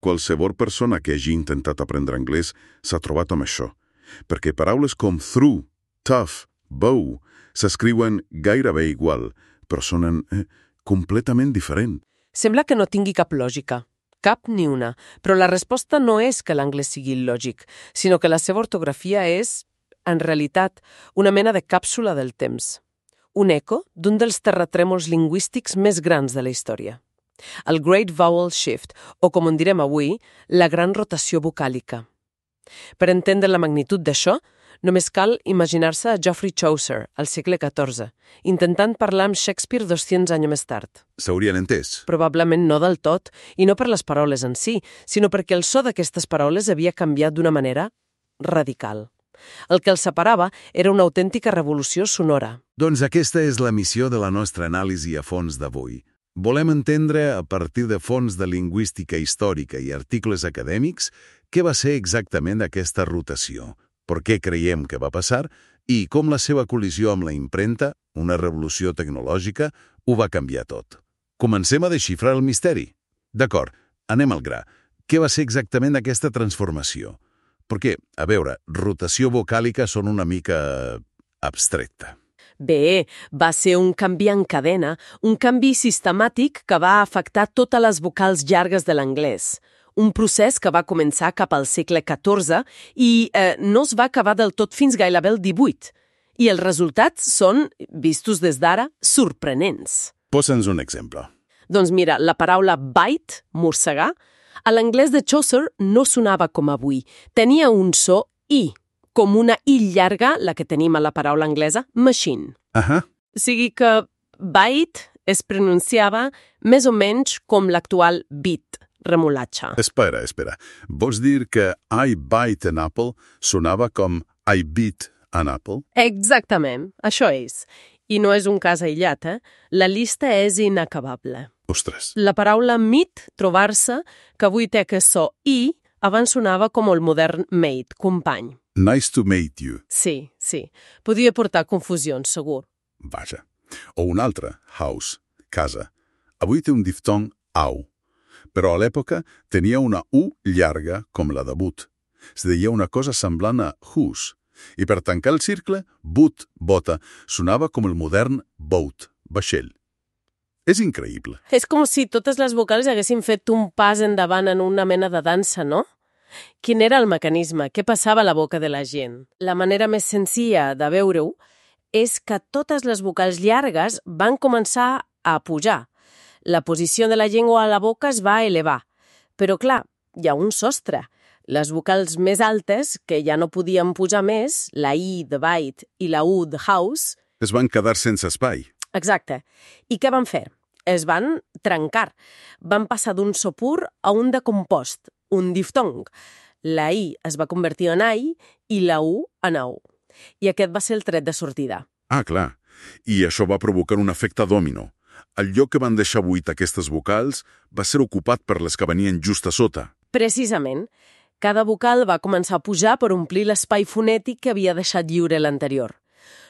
Qualsevol persona que hagi intentat aprendre anglès s'ha trobat amb això, perquè paraules com through, tough, bow s'escriuen gairebé igual, però sonen eh, completament diferent. Sembla que no tingui cap lògica. Cap ni una. Però la resposta no és que l'anglès sigui il·lògic, sinó que la seva ortografia és, en realitat, una mena de càpsula del temps. Un eco d'un dels terratrèmols lingüístics més grans de la història. El Great Vowel Shift, o com en direm avui, la gran rotació vocàlica. Per entendre la magnitud d'això, només cal imaginar-se a Geoffrey Chaucer, al segle XIV, intentant parlar amb Shakespeare 200 anys més tard. S'haurien entès? Probablement no del tot, i no per les paraules en si, sinó perquè el so d'aquestes paraules havia canviat d'una manera radical. El que els separava era una autèntica revolució sonora. Doncs aquesta és la missió de la nostra anàlisi a fons d'avui. Volem entendre, a partir de fons de lingüística històrica i articles acadèmics, què va ser exactament aquesta rotació, per què creiem que va passar i com la seva col·lisió amb la impremta, una revolució tecnològica, ho va canviar tot. Comencem a desxifrar el misteri. D'acord, anem al gra. Què va ser exactament aquesta transformació? Perquè, a veure, rotació vocàlica són una mica abstracta. Bé, va ser un canvi en cadena, un canvi sistemàtic que va afectar totes les vocals llargues de l'anglès. Un procés que va començar cap al segle XIV i eh, no es va acabar del tot fins gairebé el XVIII. I els resultats són, vistos des d'ara, sorprenents. Posa'ns un exemple. Doncs mira, la paraula bite, morsegar, a l'anglès de Chaucer no sonava com avui. Tenia un so i, com una i llarga, la que tenim a la paraula anglesa, machine. Ahà. O sigui que bite es pronunciava més o menys com l'actual bit, remolatge. Espera, espera. Vols dir que I bite an apple sonava com I beat an apple? Exactament, això és. I no és un cas aïllat, eh? La llista és inacabable. Ostres. La paraula meet, trobar-se, que avui té que so i, abans sonava com el modern mate, company. Nice to meet you. Sí, sí. Podia portar confusions, segur. Vaja. O un altre, house, casa. Avui té un diftong au, però a l'època tenia una U llarga com la de but. Es deia una cosa semblant a hus, i per tancar el cercle, but, bota, sonava com el modern boat, vaixell. És increïble. És com si totes les vocals haguessin fet un pas endavant en una mena de dansa, no? Quin era el mecanisme? Què passava a la boca de la gent? La manera més senzilla de veure-ho és que totes les vocals llargues van començar a pujar. La posició de la llengua a la boca es va elevar. Però, clar, hi ha un sostre. Les vocals més altes, que ja no podien pujar més, la I de bite i la U de house, Es van quedar sense espai. Exacte. I què van fer? Es van trencar. Van passar d'un so pur a un de compost, un diftong. La I es va convertir en AI i la U en AU. I aquest va ser el tret de sortida. Ah, clar. I això va provocar un efecte dòmino. El lloc que van deixar buit aquestes vocals va ser ocupat per les que venien just a sota. Precisament, cada vocal va començar a pujar per omplir l'espai fonètic que havia deixat lliure l'anterior.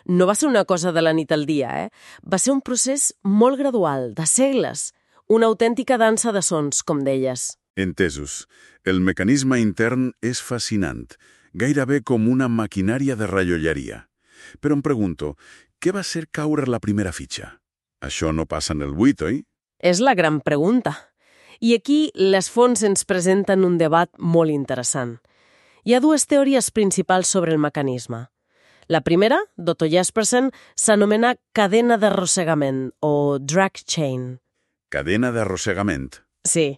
No va ser una cosa de la nit al dia, eh? Va ser un procés molt gradual, de segles. Una autèntica dansa de sons, com deies. Entesos. El mecanisme intern és fascinant, gairebé com una maquinària de rellotgeria. Però em pregunto, què va ser caure la primera fitxa? Això no passa en el buit, oi? És la gran pregunta. I aquí les fonts ens presenten un debat molt interessant. Hi ha dues teories principals sobre el mecanisme. La primera, d'Otto Jespersen, s'anomena cadena d'arrossegament o drag chain. Cadena d'arrossegament. Sí.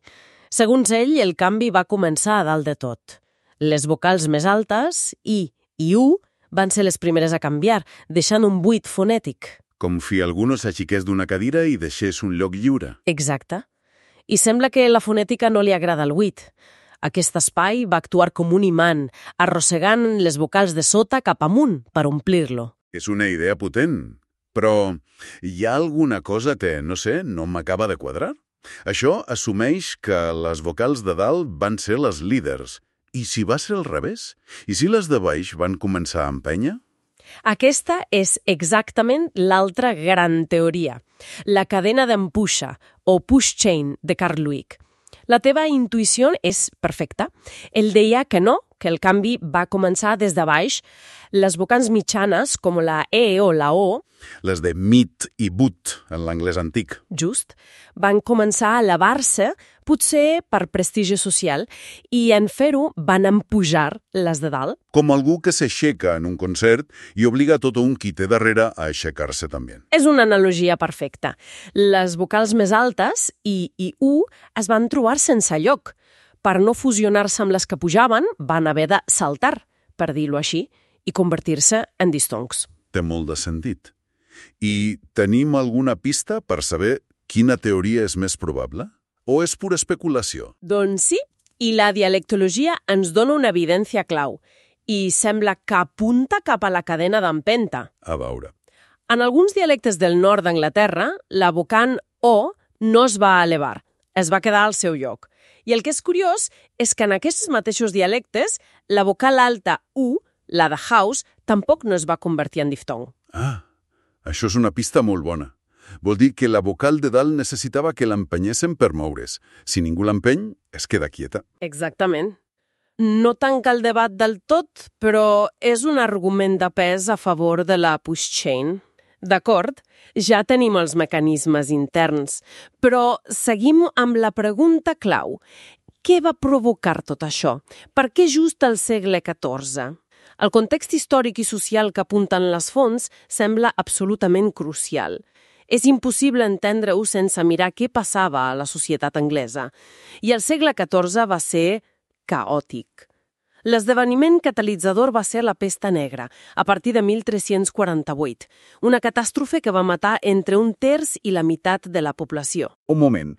Segons ell, el canvi va començar a dalt de tot. Les vocals més altes, I i U, van ser les primeres a canviar, deixant un buit fonètic. Com si algú no s'aixequés d'una cadira i deixés un lloc lliure. Exacte. I sembla que la fonètica no li agrada el buit. Aquest espai va actuar com un imant, arrossegant les vocals de sota cap amunt per omplir-lo. És una idea potent. Però hi ha alguna cosa que, no sé, no m'acaba de quadrar? Això assumeix que les vocals de dalt van ser les líders. I si va ser al revés? I si les de baix van començar a empènyer? Aquesta és exactament l'altra gran teoria, la cadena d'empuxa, o push chain, de Carl Luig. La teva intuïció és perfecta. Ell deia que no, que el canvi va començar des de baix. Les vocals mitjanes, com la E o la O, Les de mit i but, en l'anglès antic. just, van començar a elevar-se, potser per prestigi social, i en fer-ho van empujar les de dalt. Com algú que s'aixeca en un concert i obliga tot un qui té darrere a aixecar-se també. És una analogia perfecta. Les vocals més altes, I i U, es van trobar sense lloc. Per no fusionar-se amb les que pujaven, van haver de saltar, per dir-ho així, i convertir-se en distoncs. Té molt de sentit. I tenim alguna pista per saber quina teoria és més probable? O és pura especulació? Doncs sí, i la dialectologia ens dona una evidència clau, i sembla que apunta cap a la cadena d'empenta. A veure. En alguns dialectes del nord d'Anglaterra, la vocant O no es va elevar, es va quedar al seu lloc. I el que és curiós és que en aquests mateixos dialectes, la vocal alta U, la de house, tampoc no es va convertir en diftong. Ah, això és una pista molt bona. Vol dir que la vocal de dalt necessitava que l'empenyessin per moure's. Si ningú l'empeny, es queda quieta. Exactament. No tanca el debat del tot, però és un argument de pes a favor de la push chain. D'acord, ja tenim els mecanismes interns, però seguim amb la pregunta clau. Què va provocar tot això? Per què just al segle XIV? El context històric i social que apunten les fonts sembla absolutament crucial. És impossible entendre-ho sense mirar què passava a la societat anglesa. I el segle XIV va ser caòtic. L'esdeveniment catalitzador va ser la pesta negra, a partir de 1348, una catàstrofe que va matar entre un terç i la meitat de la població. Un moment.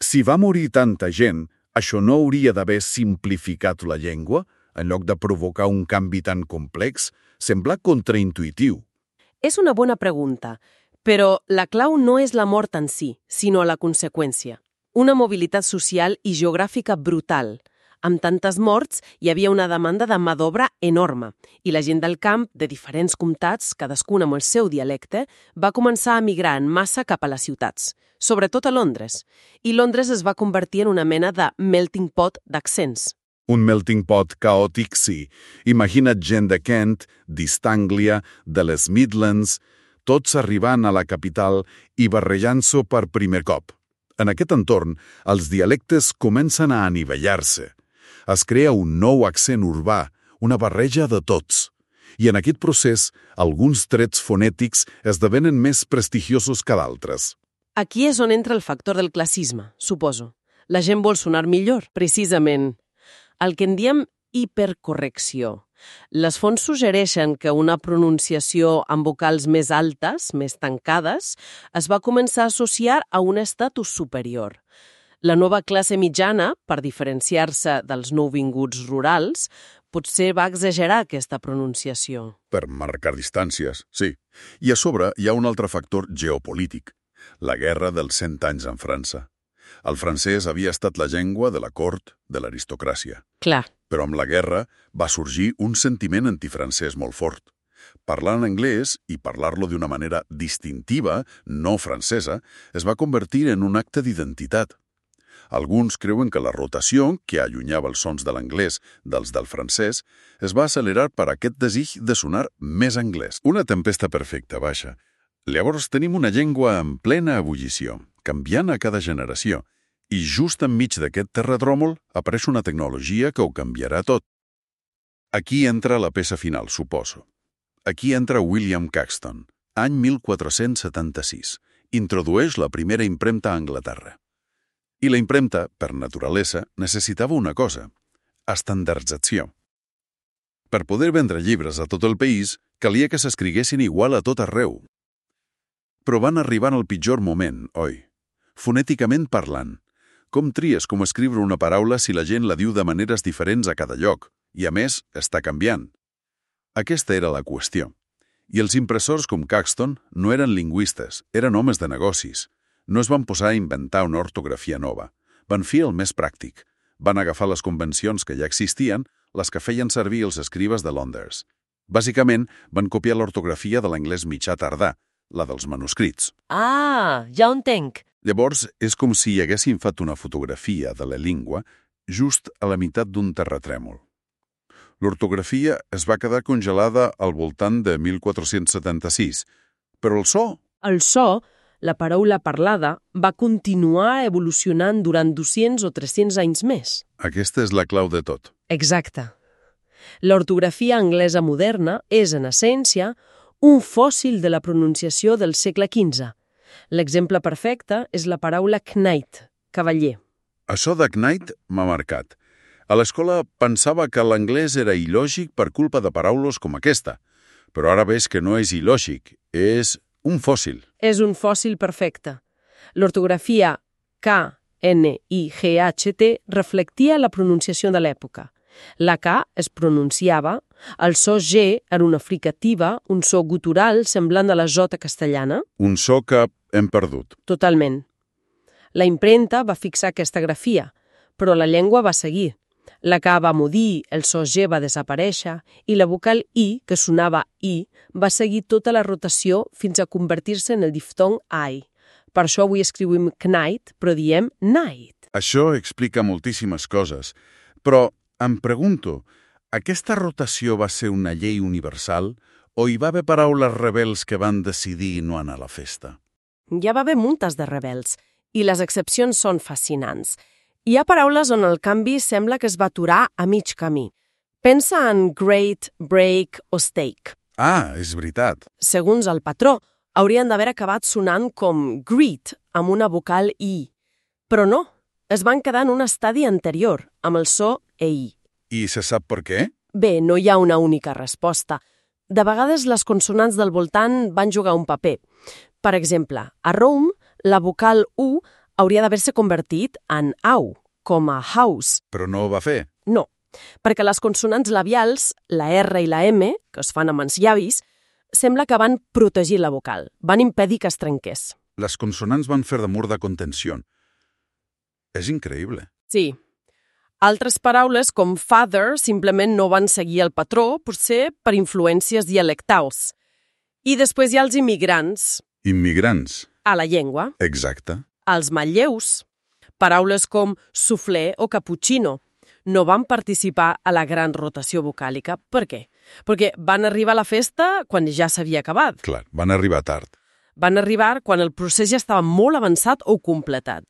Si va morir tanta gent, això no hauria d'haver simplificat la llengua en lloc de provocar un canvi tan complex? Sembla contraintuitiu. És una bona pregunta, però la clau no és la mort en si, sinó la conseqüència. Una mobilitat social i geogràfica brutal. Amb tantes morts, hi havia una demanda de mà d'obra enorme i la gent del camp, de diferents comtats, cadascun amb el seu dialecte, va començar a migrar en massa cap a les ciutats, sobretot a Londres. I Londres es va convertir en una mena de melting pot d'accents. Un melting pot caòtic, sí. Imagina't gent de Kent, d'East Anglia, de les Midlands, tots arribant a la capital i barrejant-s'ho per primer cop. En aquest entorn, els dialectes comencen a anivellar-se. Es crea un nou accent urbà, una barreja de tots. I en aquest procés, alguns trets fonètics esdevenen més prestigiosos que d'altres. Aquí és on entra el factor del classisme, suposo. La gent vol sonar millor, precisament. El que en diem hipercorrecció. Les fonts suggereixen que una pronunciació amb vocals més altes, més tancades, es va començar a associar a un estatus superior. La nova classe mitjana, per diferenciar-se dels nouvinguts rurals, potser va exagerar aquesta pronunciació. Per marcar distàncies, sí. I a sobre hi ha un altre factor geopolític, la guerra dels cent anys en França. El francès havia estat la llengua de la cort de l'aristocràcia. Clar, Però amb la guerra va sorgir un sentiment antifrancès molt fort. Parlar en anglès i parlar-lo d'una manera distintiva, no francesa, es va convertir en un acte d'identitat. Alguns creuen que la rotació, que allunyava els sons de l'anglès dels del francès, es va accelerar per aquest desig de sonar més anglès. Una tempesta perfecta, baixa. Llavors tenim una llengua en plena ebullició, canviant a cada generació, i just enmig d'aquest terradròmol apareix una tecnologia que ho canviarà tot. Aquí entra la peça final, suposo. Aquí entra William Caxton, any 1476. Introdueix la primera impremta a Anglaterra. I la impremta, per naturalesa, necessitava una cosa, estandardització. Per poder vendre llibres a tot el país, calia que s'escriguessin igual a tot arreu. Però van arribar al pitjor moment, oi? Fonèticament parlant. Com tries com escriure una paraula si la gent la diu de maneres diferents a cada lloc, i a més, està canviant? Aquesta era la qüestió. I els impressors com Caxton no eren lingüistes, eren homes de negocis. No es van posar a inventar una ortografia nova. Van fer el més pràctic. Van agafar les convencions que ja existien, les que feien servir els escribes de Londres. Bàsicament, van copiar l'ortografia de l'anglès mitjà tardà, la dels manuscrits. Ah, ja ho entenc. Llavors, és com si hi haguessin fet una fotografia de la llengua just a la meitat d'un terratrèmol. L'ortografia es va quedar congelada al voltant de 1476, però el so, El so, la paraula parlada, va continuar evolucionant durant 200 o 300 anys més. aquesta és la clau de tot. Exacte. L'ortografia anglesa moderna és, en essència, un fòssil de la pronunciació del segle XV. L'exemple perfecte és la paraula knight, cavaller. Això de Knight m'ha marcat. A l'escola pensava que l'anglès era il·lògic per culpa de paraules com aquesta, però ara ves que no és il·lògic, és un fòssil. És un fòssil perfecte. L'ortografia K-N-I-G-H-T reflectia la pronunciació de l'època. La K es pronunciava, el so G era una fricativa, un so gutural semblant a la J castellana, Un so que hem perdut. totalment. La impremta va fixar aquesta grafia, però la llengua va seguir. La K va mudir, el so G va desaparèixer i la vocal I, que sonava I, va seguir tota la rotació fins a convertir-se en el diftong I. Per això avui escrivim knight, però diem night. Això explica moltíssimes coses, però em pregunto, aquesta rotació va ser una llei universal o hi va haver paraules rebels que van decidir no anar a la festa? Hi va haver muntes de rebels, i les excepcions són fascinants. Hi ha paraules on el canvi sembla que es va aturar a mig camí. Pensa en great, break o stake. Ah, és veritat. Segons el patró, haurien d'haver acabat sonant com greet, amb una vocal i. Però no, es van quedar en un estadi anterior, amb el so ei. I se sap per què? Bé, no hi ha una única resposta. De vegades les consonants del voltant van jugar un paper. Per exemple, a Rome, la vocal U hauria d'haver-se convertit en au, com a house. Però no ho va fer. No, perquè les consonants labials, la R i la M, que es fan amb els llavis, sembla que van protegir la vocal, van impedir que es trenqués. Les consonants van fer de mur de contenció. És increïble. Sí. Altres paraules, com father, simplement no van seguir el patró, potser per influències dialectals. I després hi ha els immigrants, Immigrants. a la llengua, Exacte. Els manlleus. Paraules com soufflé o cappuccino no van participar a la gran rotació vocàlica. Per què? Perquè van arribar a la festa quan ja s'havia acabat. Clar, van arribar tard. Van arribar quan el procés ja estava molt avançat o completat.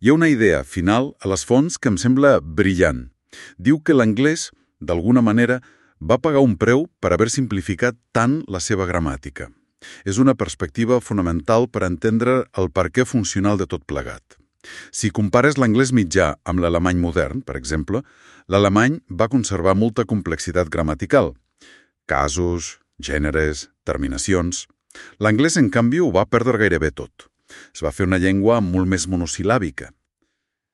Hi ha una idea final a les fonts que em sembla brillant. Diu que l'anglès, d'alguna manera, va pagar un preu per haver simplificat tant la seva gramàtica. És una perspectiva fonamental per entendre el perquè funcional de tot plegat. Si compares l'anglès mitjà amb l'alemany modern, per exemple, l'alemany va conservar molta complexitat gramatical. Casos, gèneres, terminacions... L'anglès, en canvi, ho va perdre gairebé tot. Es va fer una llengua molt més monosil·làbica.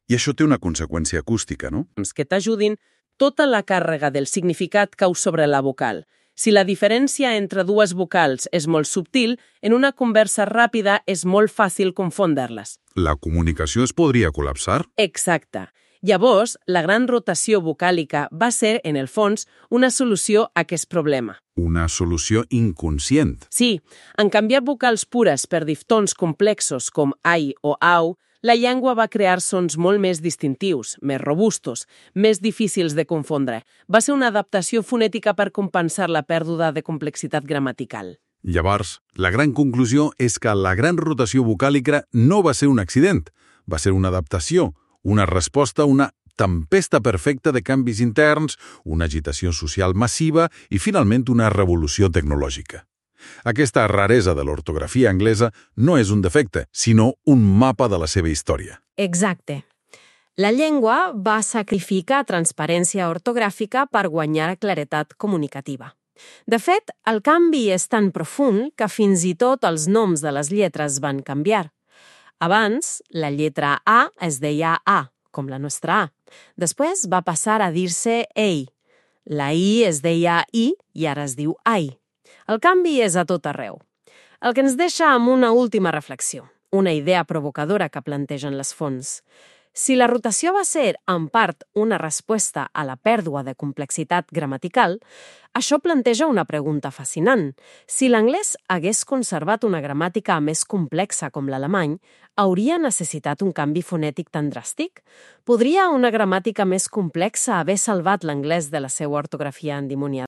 I això té una conseqüència acústica, no? que t'ajudin tota la càrrega del significat cau sobre la vocal. Si la diferència entre dues vocals és molt subtil, en una conversa ràpida és molt fàcil confondre-les. La comunicació es podria col·lapsar? Exacte. Llavors, la gran rotació vocàlica va ser, en el fons, una solució a aquest problema. Una solució inconscient. Sí, en canviar vocals pures per diftons complexos com ai o au, la llengua va crear sons molt més distintius, més robustos, més difícils de confondre. Va ser una adaptació fonètica per compensar la pèrdua de complexitat gramatical. Llavors, la gran conclusió és que la gran rotació vocàlica no va ser un accident, va ser una adaptació, una resposta a una tempesta perfecta de canvis interns, una agitació social massiva i, finalment, una revolució tecnològica. Aquesta raresa de l'ortografia anglesa no és un defecte, sinó un mapa de la seva història. Exacte. La llengua va sacrificar transparència ortogràfica per guanyar claretat comunicativa. De fet, el canvi és tan profund que fins i tot els noms de les lletres van canviar. Abans, la lletra A es deia A, com la nostra A. Després va passar a dir-se EI. La I es deia I i ara es diu AI. El canvi és a tot arreu. El que ens deixa amb una última reflexió, una idea provocadora que plantegen les fonts. Si la rotació va ser, en part, una resposta a la pèrdua de complexitat gramatical, això planteja una pregunta fascinant. Si l'anglès hagués conservat una gramàtica més complexa com l'alemany, hauria necessitat un canvi fonètic tan dràstic? Podria una gramàtica més complexa haver salvat l'anglès de la seva ortografia endimoniada?